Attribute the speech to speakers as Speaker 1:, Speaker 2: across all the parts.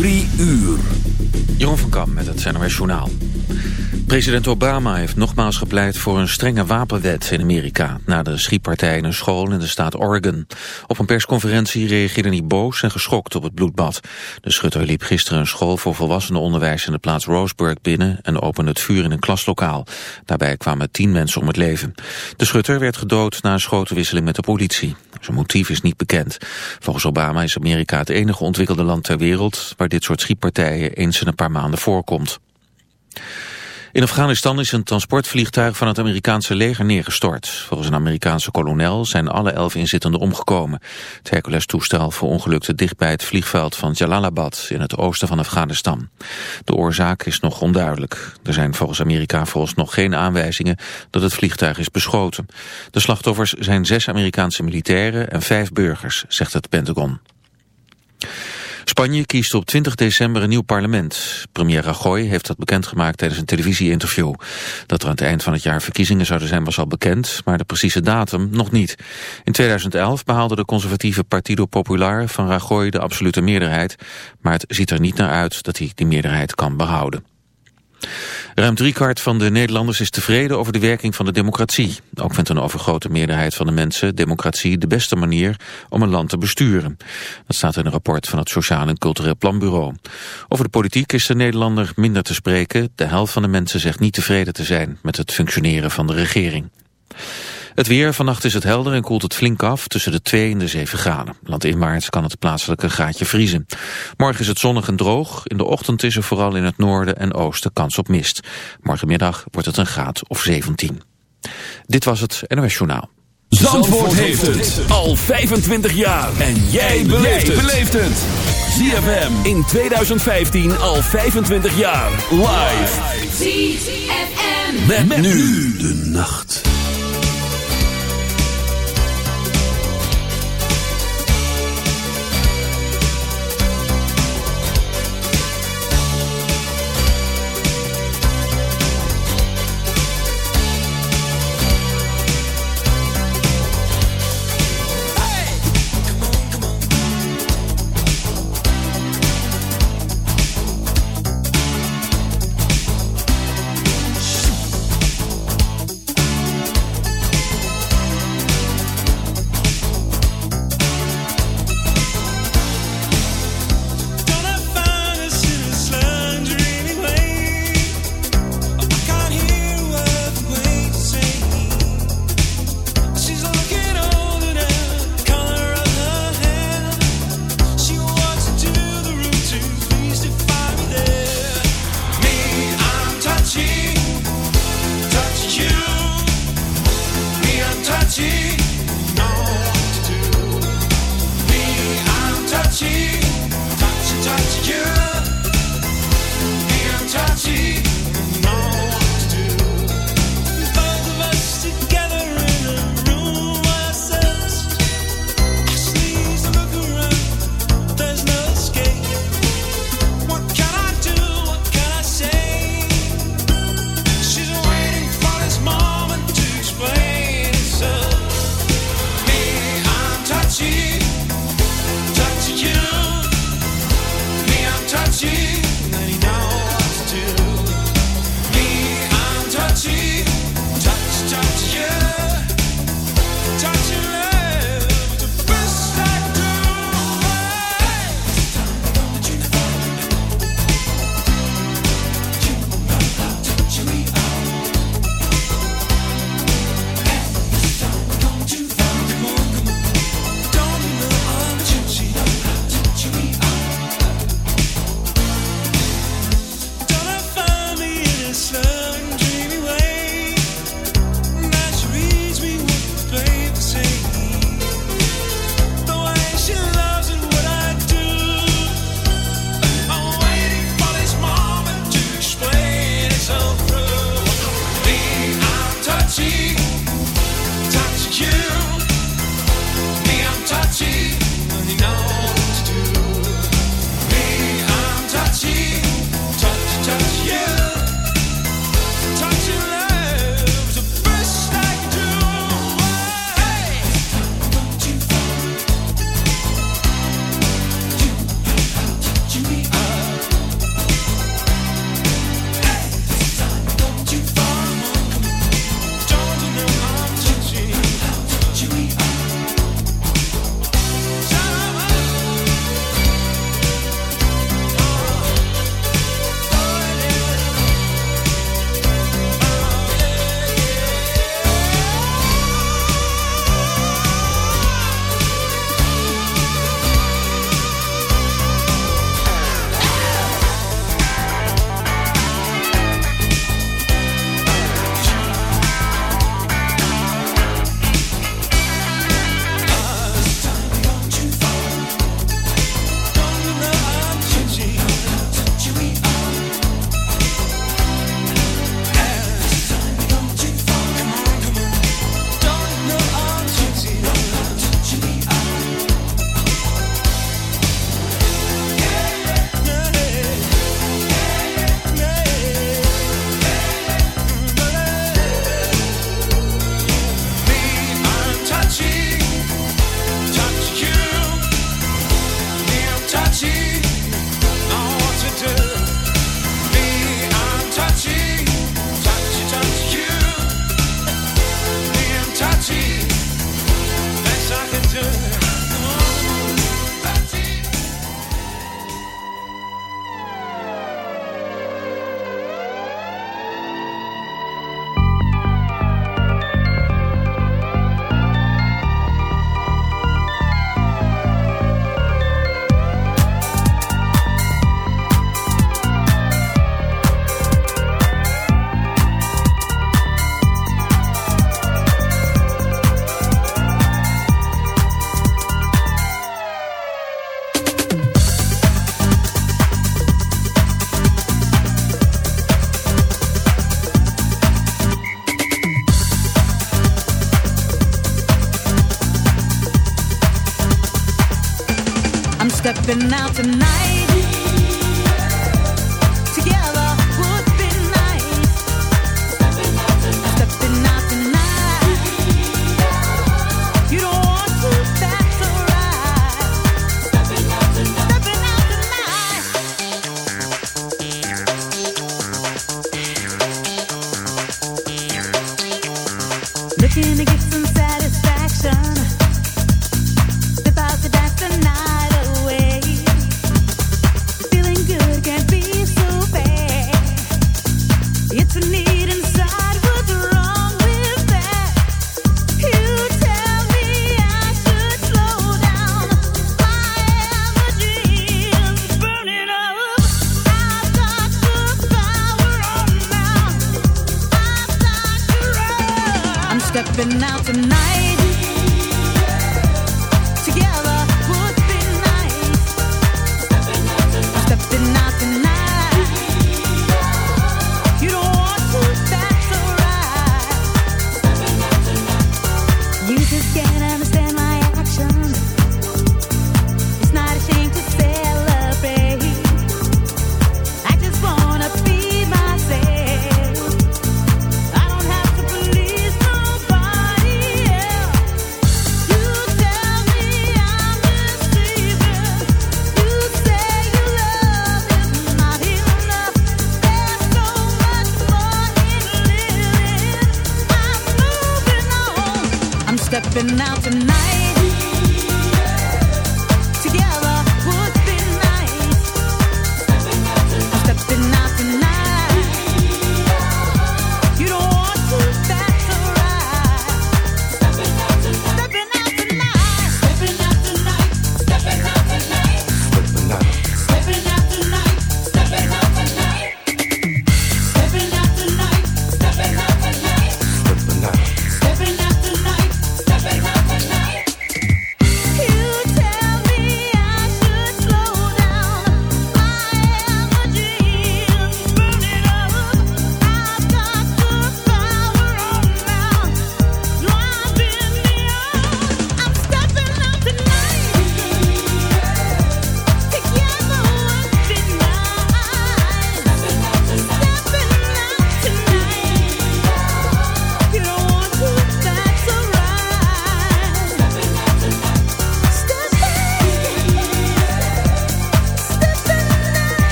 Speaker 1: Drie uur.
Speaker 2: Jeroen van Kam met het NOS Journaal. President Obama heeft nogmaals gepleit voor een strenge wapenwet in Amerika... na de schietpartij in een school in de staat Oregon. Op een persconferentie reageerde hij boos en geschokt op het bloedbad. De schutter liep gisteren een school voor volwassenenonderwijs... in de plaats Roseburg binnen en opende het vuur in een klaslokaal. Daarbij kwamen tien mensen om het leven. De schutter werd gedood na een schotenwisseling met de politie. Zijn motief is niet bekend. Volgens Obama is Amerika het enige ontwikkelde land ter wereld... waar dit soort schietpartijen eens in een paar maanden voorkomt. In Afghanistan is een transportvliegtuig van het Amerikaanse leger neergestort. Volgens een Amerikaanse kolonel zijn alle elf inzittenden omgekomen. Het Hercules-toestel verongelukte dicht bij het vliegveld van Jalalabad in het oosten van Afghanistan. De oorzaak is nog onduidelijk. Er zijn volgens Amerika volgens nog geen aanwijzingen dat het vliegtuig is beschoten. De slachtoffers zijn zes Amerikaanse militairen en vijf burgers, zegt het Pentagon. Spanje kiest op 20 december een nieuw parlement. Premier Rajoy heeft dat bekendgemaakt tijdens een televisieinterview. Dat er aan het eind van het jaar verkiezingen zouden zijn was al bekend, maar de precieze datum nog niet. In 2011 behaalde de conservatieve Partido Popular van Rajoy de absolute meerderheid, maar het ziet er niet naar uit dat hij die meerderheid kan behouden. Ruim driekwart van de Nederlanders is tevreden over de werking van de democratie. Ook vindt een overgrote meerderheid van de mensen democratie de beste manier om een land te besturen. Dat staat in een rapport van het Sociaal en Cultureel Planbureau. Over de politiek is de Nederlander minder te spreken. De helft van de mensen zegt niet tevreden te zijn met het functioneren van de regering. Het weer, vannacht is het helder en koelt het flink af tussen de 2 en de 7 graden. Landinwaarts kan het plaatselijk een gaatje vriezen. Morgen is het zonnig en droog. In de ochtend is er vooral in het noorden en oosten kans op mist. Morgenmiddag wordt het een graad of 17. Dit was het NOS Journaal.
Speaker 1: Zandvoort, Zandvoort heeft het al 25 jaar. En jij beleeft het. ZFM in 2015 al 25 jaar. Live. ZFM. Met, met nu de nacht. gonna get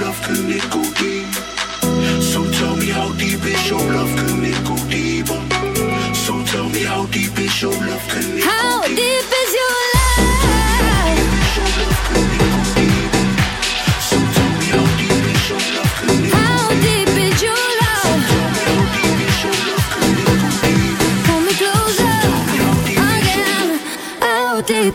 Speaker 1: love can it go deep?
Speaker 3: So tell me how deep is your love can it go deep So tell me how deep is
Speaker 4: your love can it go deep? How deep is your love? deep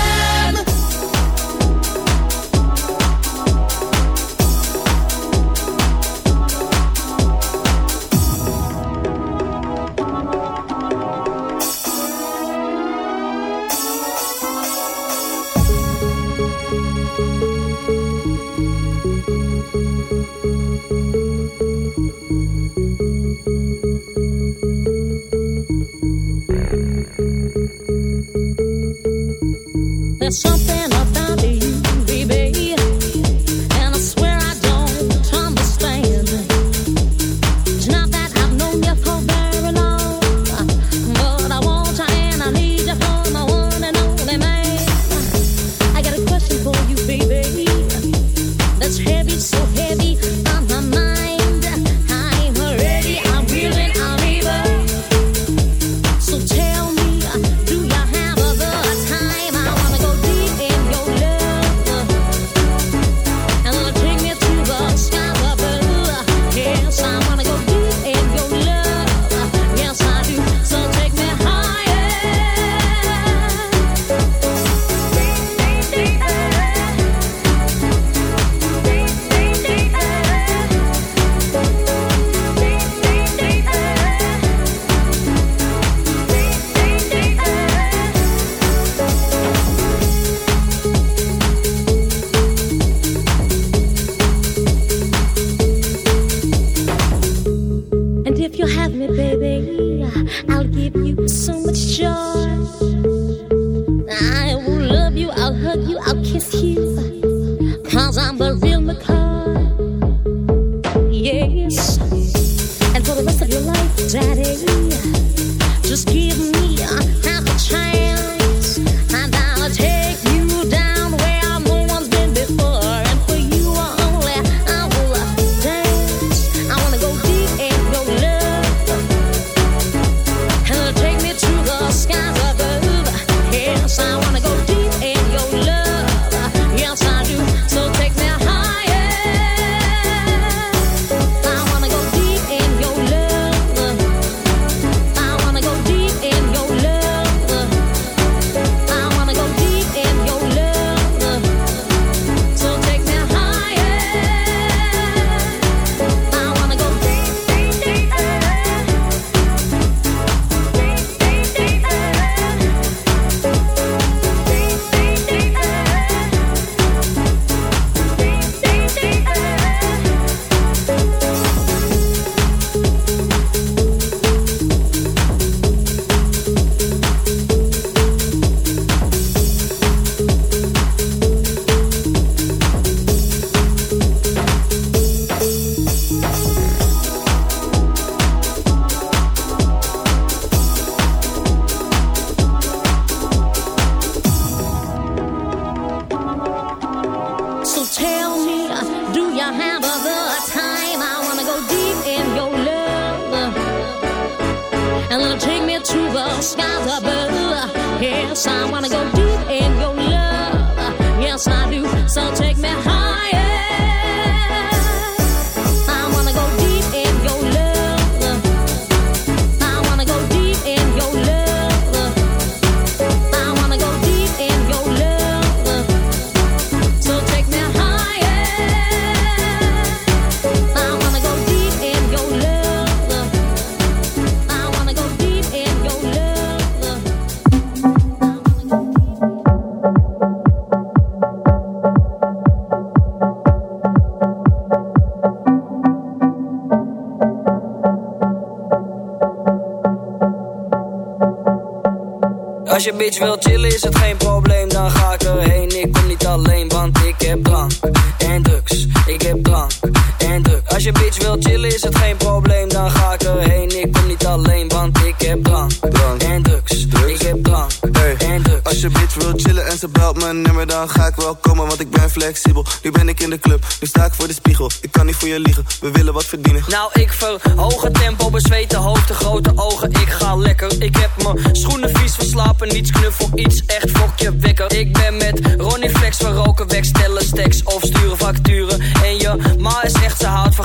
Speaker 4: We willen wat verdienen.
Speaker 3: Nou, ik verhoge tempo, bezweten hoofd, de grote ogen. Ik ga lekker, ik heb mijn schoenen vies verslapen. Niets knuffel, iets echt fokje wekker. Ik ben met Ronnie Flex, we roken weg, stellen stacks of sturen facturen.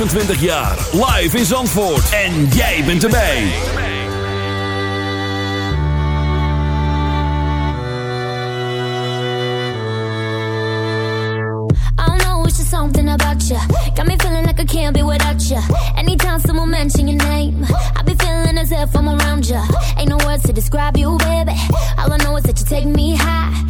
Speaker 1: 25 jaar. Live in Zandvoort. En jij bent erbij.
Speaker 5: I know it's just something about you. Got me feeling like I can't be without you. Anytime someone mention your name. I be feeling as if I'm around you. Ain't no words to describe you, baby. All I know is that you take me high.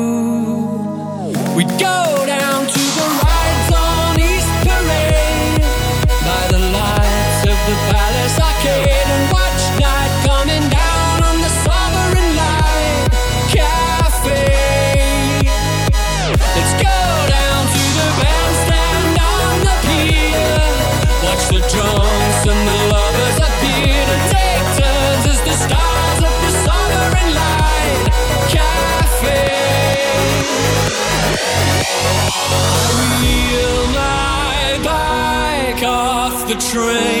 Speaker 6: train.